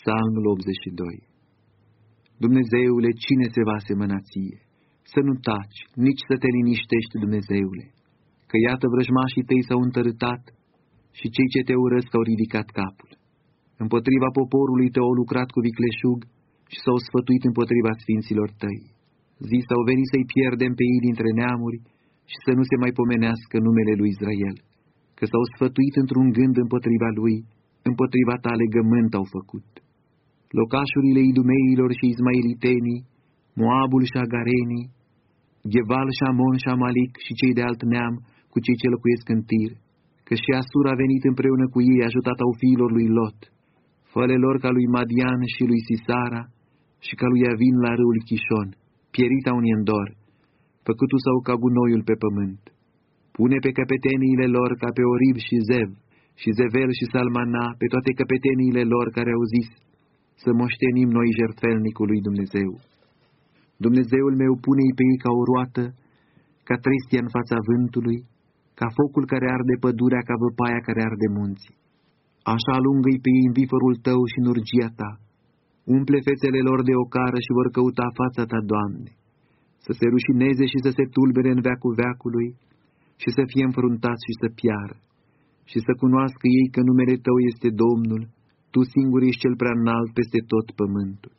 Psalmul 82 Dumnezeule, cine se va asemăna ție? Să nu taci, nici să te liniștești, Dumnezeule, că iată vrăjmașii tăi s-au întărâtat și cei ce te urăsc au ridicat capul. Împotriva poporului tău au lucrat cu vicleșug și s-au sfătuit împotriva sfinților tăi. Zis au venit să-i pierdem pe ei dintre neamuri și să nu se mai pomenească numele lui Israel, că s-au sfătuit într-un gând împotriva lui, împotriva ta legământ au făcut locașurile idumeilor și izmailitenii, Moabul și Agarenii, Gheval și Șamon și Amalic și cei de alt neam cu cei ce locuiesc în tir, că și Asur a venit împreună cu ei, ajutat au fiilor lui Lot, făle lor ca lui Madian și lui Sisara și ca lui Avin la râul Chișon, pierita un endor, făcutul sau ca gunoiul pe pământ. Pune pe căpeteniile lor ca pe Orib și Zev, și Zevel și Salmana, pe toate căpeteniile lor care au zis, să moștenim noi jertfelnicul lui Dumnezeu. Dumnezeul meu pune-i pe ei ca o roată, ca trestia în fața vântului, ca focul care arde pădurea, ca văpaia care arde munții. Așa alungă-i pe ei în viforul tău și în urgia ta, umple fețele lor de ocară și vor căuta fața ta, Doamne, să se rușineze și să se tulbere în veacul veacului și să fie înfruntați și să piară, și să cunoască ei că numele Tău este Domnul, tu singur ești cel prea înalt peste tot pământul.